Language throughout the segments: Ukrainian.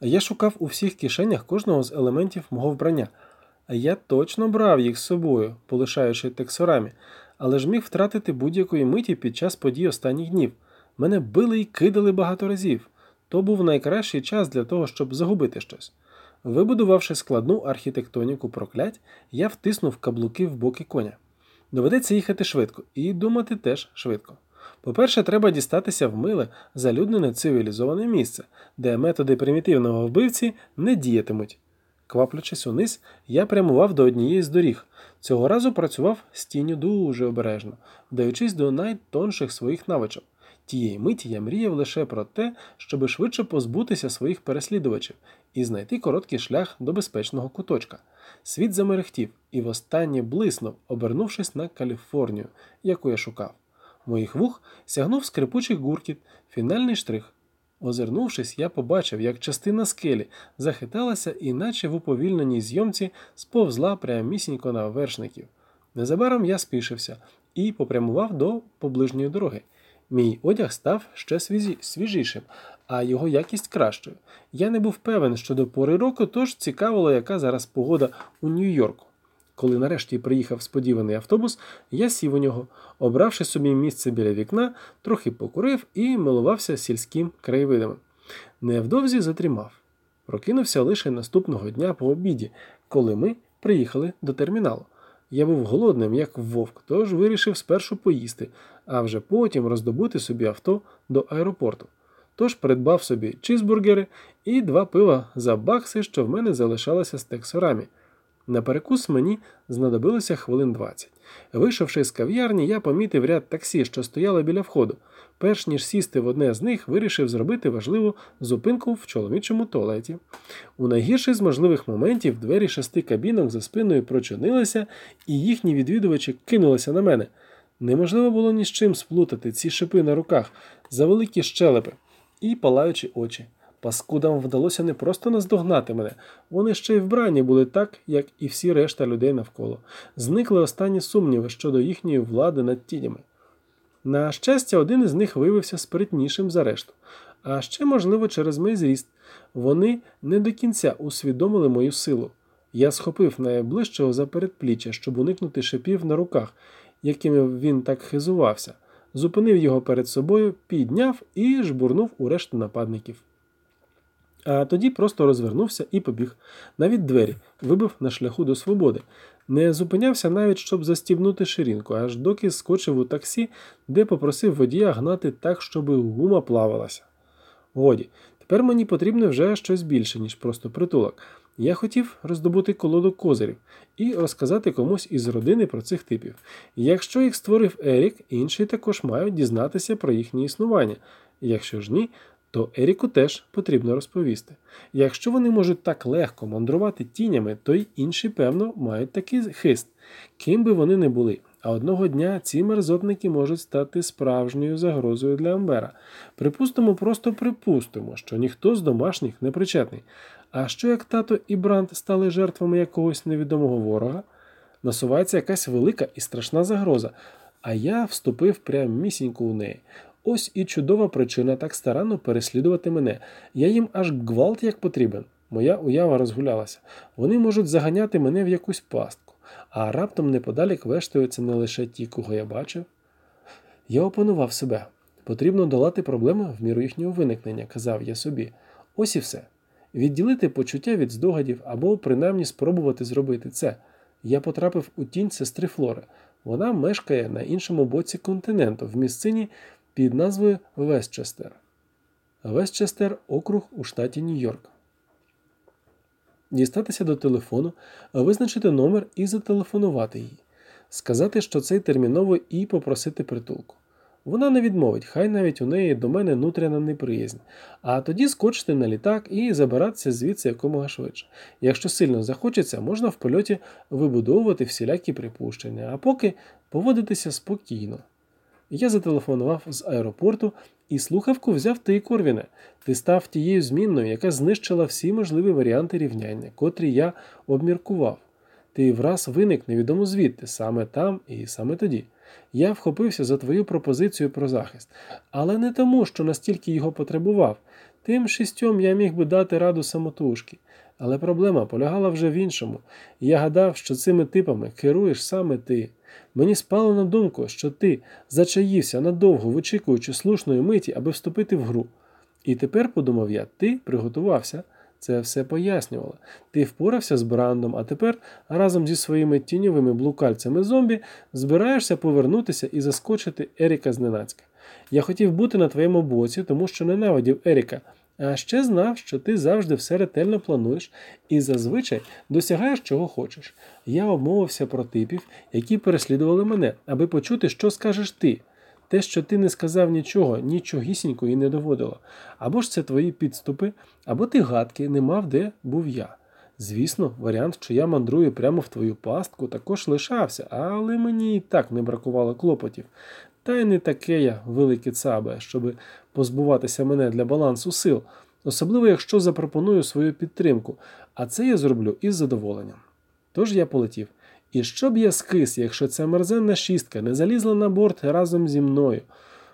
Я шукав у всіх кишенях кожного з елементів мого вбрання, а я точно брав їх з собою, полишаючи тексорамі, але ж міг втратити будь-якої миті під час подій останніх днів. Мене били і кидали багато разів. То був найкращий час для того, щоб загубити щось. Вибудувавши складну архітектоніку проклять, я втиснув каблуки в боки коня. Доведеться їхати швидко і думати теж швидко. По-перше, треба дістатися в миле, залюднене цивілізоване місце, де методи примітивного вбивці не діятимуть. Кваплячись униз, я прямував до однієї з доріг. Цього разу працював з тінню дуже обережно, вдаючись до найтонших своїх навичок. Тієї миті я мріяв лише про те, щоби швидше позбутися своїх переслідувачів і знайти короткий шлях до безпечного куточка. Світ замерехтів і востаннє блиснув, обернувшись на Каліфорнію, яку я шукав. Моїх вух сягнув скрипучий гуркіт, фінальний штрих. Озирнувшись, я побачив, як частина скелі захиталася і, наче в уповільненій зйомці, сповзла прямісінько на вершників. Незабаром я спішився і попрямував до поближньої дороги. Мій одяг став ще свіжішим, а його якість кращою. Я не був певен щодо пори року, тож цікавило, яка зараз погода у Нью-Йорку. Коли нарешті приїхав сподіваний автобус, я сів у нього, обравши собі місце біля вікна, трохи покурив і милувався сільським краєвидами. Невдовзі затрімав. Прокинувся лише наступного дня по обіді, коли ми приїхали до терміналу. Я був голодним, як вовк, тож вирішив спершу поїсти, а вже потім роздобути собі авто до аеропорту. Тож придбав собі чизбургери і два пива за бакси, що в мене залишалося з тексорами. На перекус мені знадобилося хвилин 20. Вийшовши з кав'ярні, я помітив ряд таксі, що стояли біля входу. Перш ніж сісти в одне з них, вирішив зробити важливу зупинку в чоловічому туалеті. У найгірший з можливих моментів двері шести кабінок за спиною прочинилися, і їхні відвідувачі кинулися на мене. Неможливо було ні з чим сплутати ці шипи на руках, за великі щелепи і палаючі очі. Паскудам вдалося не просто наздогнати мене, вони ще й вбрані були так, як і всі решта людей навколо. Зникли останні сумніви щодо їхньої влади над тінями. На щастя, один із них виявився спритнішим за решту, а ще, можливо, через мій зріст. Вони не до кінця усвідомили мою силу. Я схопив найближчого за передпліччя, щоб уникнути шипів на руках, якими він так хизувався, зупинив його перед собою, підняв і жбурнув у решту нападників. А тоді просто розвернувся і побіг. Навіть двері вибив на шляху до свободи. Не зупинявся навіть, щоб застібнути ширинку, аж доки скочив у таксі, де попросив водія гнати так, щоб гума плавалася. Годі, тепер мені потрібно вже щось більше, ніж просто притулок. Я хотів роздобути колоду козирів і розказати комусь із родини про цих типів. Якщо їх створив Ерік, інші також мають дізнатися про їхнє існування. Якщо ж ні, то Еріку теж потрібно розповісти. Якщо вони можуть так легко мандрувати тінями, то й інші, певно, мають такий хист, ким би вони не були. А одного дня ці мерзотники можуть стати справжньою загрозою для Амбера. Припустимо, просто припустимо, що ніхто з домашніх не причетний. А що як тато і Бранд стали жертвами якогось невідомого ворога? Насувається якась велика і страшна загроза, а я вступив прямісінько у неї. Ось і чудова причина так старанно переслідувати мене. Я їм аж гвалт як потрібен. Моя уява розгулялася. Вони можуть заганяти мене в якусь пастку, а раптом неподалік вештаються не лише ті, кого я бачив. Я опанував себе. Потрібно долати проблеми в міру їхнього виникнення, казав я собі. Ось і все. Відділити почуття від здогадів або принаймні спробувати зробити це. Я потрапив у тінь сестри Флори. Вона мешкає на іншому боці континенту, в місцині під назвою Вестчестер. Вестчестер округ у штаті Нью-Йорк. Дістатися до телефону, визначити номер і зателефонувати їй, сказати, що цей терміново і попросити притулку. Вона не відмовить, хай навіть у неї до мене нутряна неприязнь, а тоді скочити на літак і забиратися звідси якомога швидше. Якщо сильно захочеться, можна в польоті вибудовувати всілякі припущення, а поки поводитися спокійно. Я зателефонував з аеропорту і слухавку взяв ти, Корвіне. Ти став тією змінною, яка знищила всі можливі варіанти рівняння, котрі я обміркував. Ти враз виник невідомо звідти, саме там і саме тоді. Я вхопився за твою пропозицію про захист, але не тому, що настільки його потребував. Тим шістьом я міг би дати раду самотужки. Але проблема полягала вже в іншому. Я гадав, що цими типами керуєш саме ти. Мені спало на думку, що ти зачаївся надовго, вичікуючи слушної миті, аби вступити в гру. І тепер, подумав я, ти приготувався. Це все пояснювало. Ти впорався з брандом, а тепер разом зі своїми тіньовими блукальцями зомбі збираєшся повернутися і заскочити Еріка зненацька. Я хотів бути на твоєму боці, тому що ненавидів Еріка, а ще знав, що ти завжди все ретельно плануєш і зазвичай досягаєш чого хочеш. Я обмовився про типів, які переслідували мене, аби почути, що скажеш ти. Те, що ти не сказав нічого, нічогісінько і не доводило. Або ж це твої підступи, або ти гадки не мав, де був я. Звісно, варіант, що я мандрую прямо в твою пастку, також лишався, але мені і так не бракувало клопотів. Та й не таке я велике цабе, щоби позбуватися мене для балансу сил, особливо якщо запропоную свою підтримку, а це я зроблю із задоволенням. Тож я полетів. І що б я скис, якщо ця мерзенна шістка не залізла на борт разом зі мною?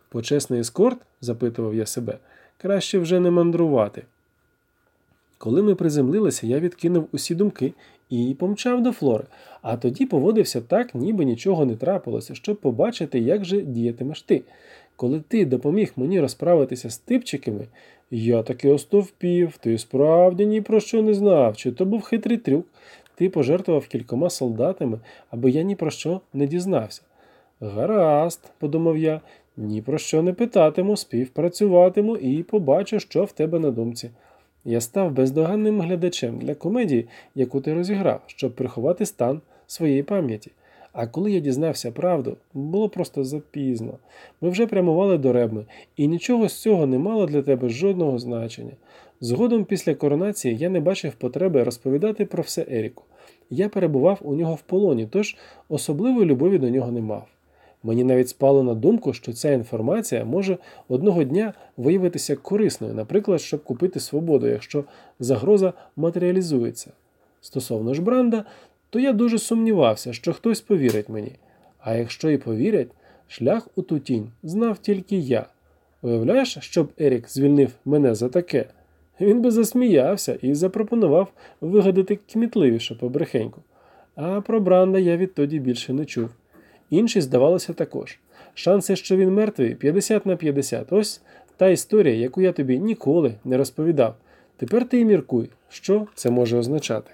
Почесний ескорт, запитував я себе, краще вже не мандрувати. Коли ми приземлилися, я відкинув усі думки і помчав до флори, а тоді поводився так, ніби нічого не трапилося, щоб побачити, як же діятимеш ти. Коли ти допоміг мені розправитися з типчиками, я таки остовпів, ти справді ні про що не знав, чи то був хитрий трюк. Ти пожертвував кількома солдатами, аби я ні про що не дізнався. Гаразд, подумав я, ні про що не питатиму, співпрацюватиму і побачу, що в тебе на думці. Я став бездоганним глядачем для комедії, яку ти розіграв, щоб приховати стан своєї пам'яті. А коли я дізнався правду, було просто запізно. Ми вже прямували до Ребми, і нічого з цього не мало для тебе жодного значення. Згодом після коронації я не бачив потреби розповідати про все Еріку. Я перебував у нього в полоні, тож особливої любові до нього не мав. Мені навіть спало на думку, що ця інформація може одного дня виявитися корисною, наприклад, щоб купити свободу, якщо загроза матеріалізується. Стосовно ж бранда, то я дуже сумнівався, що хтось повірить мені. А якщо і повірять, шлях у ту тінь знав тільки я. Уявляєш, щоб Ерік звільнив мене за таке? Він би засміявся і запропонував вигадати кмітливіше побрехеньку. А про Бранда я відтоді більше не чув. Інші, здавалося, також. Шанси, що він мертвий, 50 на 50. Ось та історія, яку я тобі ніколи не розповідав. Тепер ти і міркуй, що це може означати.